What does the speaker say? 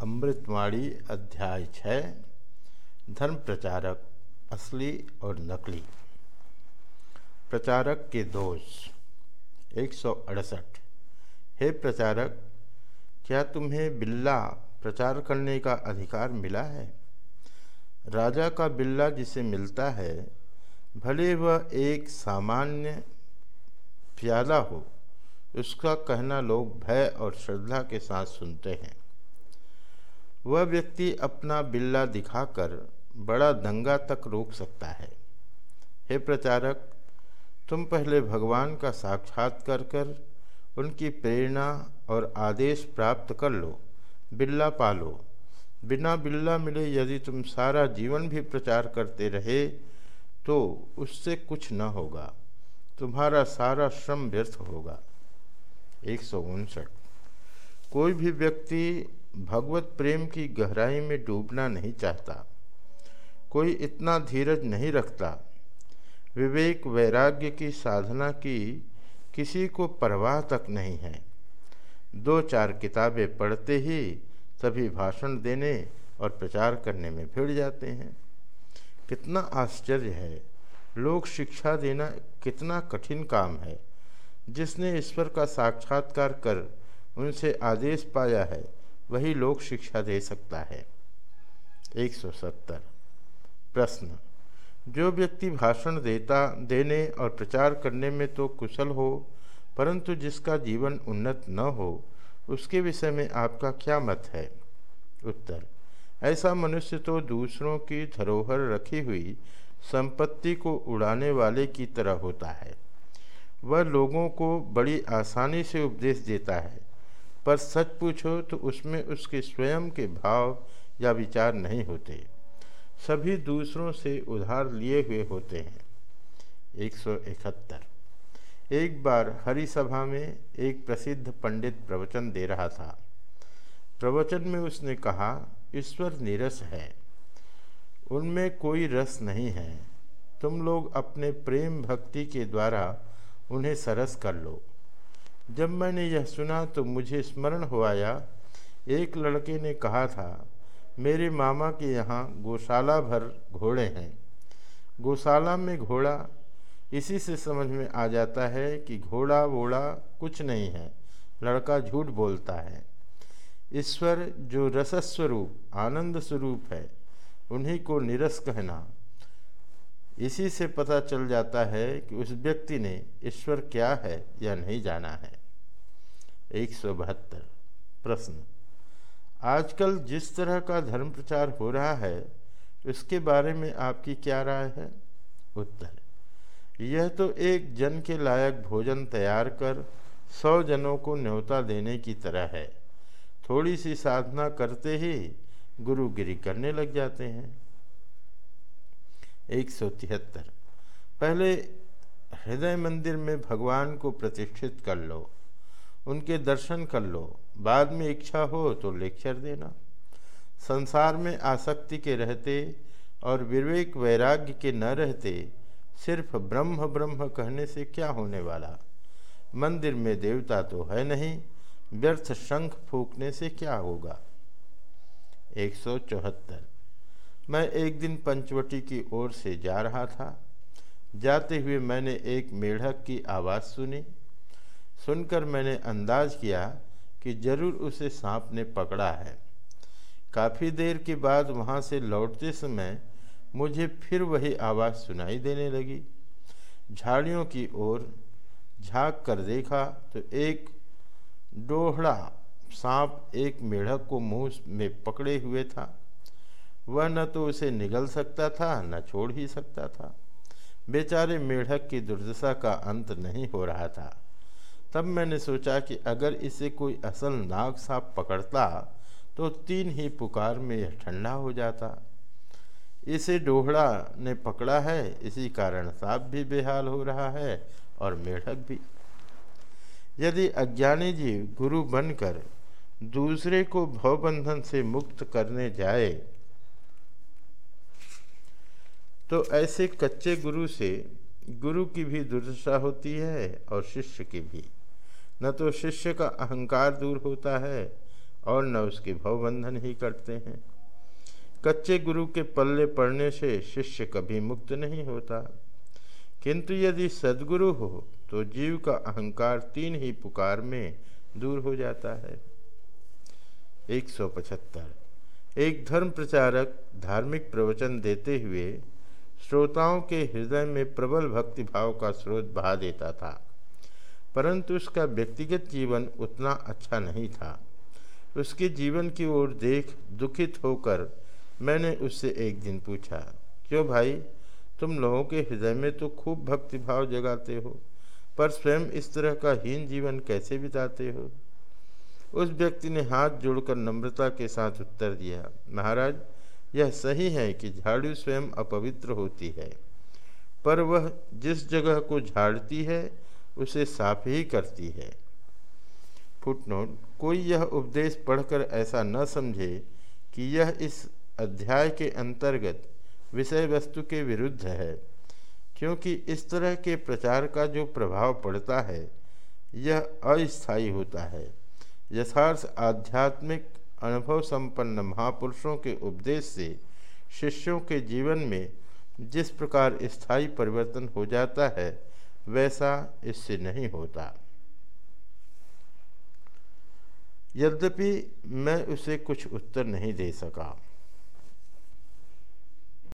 अमृतवाणी अध्याय छः, धर्म प्रचारक, असली और नकली। प्रचारक के दोष, एक सौ अड़सठ। हे प्रचारक, क्या तुम्हें बिल्ला प्रचार करने का अधिकार मिला है? राजा का बिल्ला जिसे मिलता है, भले वह एक सामान्य प्याला हो, उसका कहना लोग भय और श्रद्धा के साथ सुनते हैं। वह व्यक्ति अपना बिल्ला दिखाकर बड़ा दंगा तक रोक सकता है। हे प्रचारक, तुम पहले भगवान का साक्षात कर कर उनकी प्रेरणा और आदेश प्राप्त कर लो, बिल्ला पालो। बिना बिल्ला मिले यदि तुम सारा जीवन भी प्रचार करते रहे तो उससे कुछ न होगा। तुम्हारा सारा श्रम व्यर्थ होगा। एक सौ उनसठ। कोई भी व्यक्ति भगवत प्रेम की गहराई में डूबना नहीं चाहता। कोई इतना धीरज नहीं रखता। विवेक वैराग्य की साधना की किसी को परवाह तक नहीं है। दो चार किताबें पढ़ते ही सभी भाषण देने और प्रचार करने में भिड़ जाते हैं। कितना आश्चर्य है। लोग शिक्षा देना कितना कठिन काम है। जिसने ईश्वर का साक्षात्कार कर उनसे आदेश पाया है वही लोक शिक्षा दे सकता है। 170 प्रश्न। जो व्यक्ति भाषण देता, देने और प्रचार करने में तो कुशल हो, परंतु जिसका जीवन उन्नत न हो, उसके विषय में आपका क्या मत है? उत्तर। ऐसा मनुष्य तो दूसरों की धरोहर रखी हुई संपत्ति को उड़ाने वाले की तरह होता है। वह लोगों को बड़ी आसानी से उपदेश देता है। पर सच पूछो तो उसमें उसके स्वयं के भाव या विचार नहीं होते। सभी दूसरों से उधार लिए हुए होते हैं। एक सौ इकहत्तर। एक बार हरि सभा में एक प्रसिद्ध पंडित प्रवचन दे रहा था। प्रवचन में उसने कहा, ईश्वर निरस है। उनमें कोई रस नहीं है। तुम लोग अपने प्रेम भक्ति के द्वारा उन्हें सरस कर लो। जब मैंने यह सुना तो मुझे स्मरण हो आया। एक लड़के ने कहा था, मेरे मामा के यहाँ गौशाला भर घोड़े हैं। गौशाला में घोड़ा इसी से समझ में आ जाता है कि घोड़ा वोड़ा कुछ नहीं है। लड़का झूठ बोलता है। ईश्वर जो रसस्वरूप, आनंद स्वरूप है, उन्हीं को निरस कहना। इसी से पता चल जाता है कि उस व्यक्ति ने ईश्वर क्या है या नहीं जाना है। एक सौ बहत्तर। प्रश्न। आजकल जिस तरह का धर्म प्रचार हो रहा है, उसके बारे में आपकी क्या राय है? उत्तर। यह तो एक जन के लायक भोजन तैयार कर सौ जनों को न्योता देने की तरह है। थोड़ी सी साधना करते ही गुरुगिरी करने लग जाते हैं। एक सौ तिहत्तर। पहले हृदय मंदिर में भगवान को प्रतिष्ठित कर लो। उनके दर्शन कर लो। बाद में इच्छा हो तो लेक्चर देना। संसार में आसक्ति के रहते और विवेक वैराग्य के न रहते, सिर्फ़ ब्रह्म ब्रह्म कहने से क्या होने वाला? मंदिर में देवता तो है नहीं, व्यर्थ शंख फूकने से क्या होगा? एक सौ चौहत्तर। मैं एक दिन पंचवटी की ओर से जा रहा था। जाते हुए मैंने एक मेढक की आवाज़ सुनी। सुनकर मैंने अंदाज किया कि ज़रूर उसे सांप ने पकड़ा है। काफ़ी देर के बाद वहाँ से लौटते समय मुझे फिर वही आवाज़ सुनाई देने लगी। झाड़ियों की ओर झाँक कर देखा तो एक डोहड़ा सांप एक मेढक को मुँह में पकड़े हुए था। वह न तो उसे निगल सकता था, न छोड़ ही सकता था। बेचारे मेढक की दुर्दशा का अंत नहीं हो रहा था। तब मैंने सोचा कि अगर इसे कोई असल नाग सांप पकड़ता तो तीन ही पुकार में यह ठंडा हो जाता। इसे डोहड़ा ने पकड़ा है, इसी कारण सांप भी बेहाल हो रहा है और मेढक भी। यदि अज्ञानी जीव गुरु बनकर दूसरे को भवबंधन से मुक्त करने जाए तो ऐसे कच्चे गुरु से गुरु की भी दुर्दशा होती है और शिष्य की भी। न तो शिष्य का अहंकार दूर होता है और न उसके भवबंधन ही करते हैं। कच्चे गुरु के पल्ले पड़ने से शिष्य कभी मुक्त नहीं होता। किंतु यदि सदगुरु हो तो जीव का अहंकार तीन ही पुकार में दूर हो जाता है। 175 एक धर्म प्रचारक धार्मिक प्रवचन देते हुए श्रोताओं के हृदय में प्रबल भक्ति भाव का स्रोत बहा देता था। परंतु उसका व्यक्तिगत जीवन उतना अच्छा नहीं था। उसके जीवन की ओर देख दुखित होकर मैंने उससे एक दिन पूछा, क्यों भाई? तुम लोगों के हृदय में तो खूब भक्तिभाव जगाते हो, पर स्वयं इस तरह का हीन जीवन कैसे बिताते हो? उस व्यक्ति ने हाथ जोड़कर नम्रता के साथ उत्तर दिया, महाराज, यह सही है कि झाड़ू स्वयं अपवित्र होती है, पर वह जिस जगह को झाड़ती है उसे साफ़ ही करती है। फुटनोट, कोई यह उपदेश पढ़कर ऐसा न समझे कि यह इस अध्याय के अंतर्गत विषय वस्तु के विरुद्ध है, क्योंकि इस तरह के प्रचार का जो प्रभाव पड़ता है, यह अस्थायी होता है। यथार्थ आध्यात्मिक अनुभव संपन्न महापुरुषों के उपदेश से शिष्यों के जीवन में जिस प्रकार स्थायी परिवर्तन हो जाता है वैसा इससे नहीं होता। यद्यपि मैं उसे कुछ उत्तर नहीं दे सका।